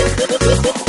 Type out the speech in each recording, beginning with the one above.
Thank you.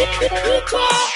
Request.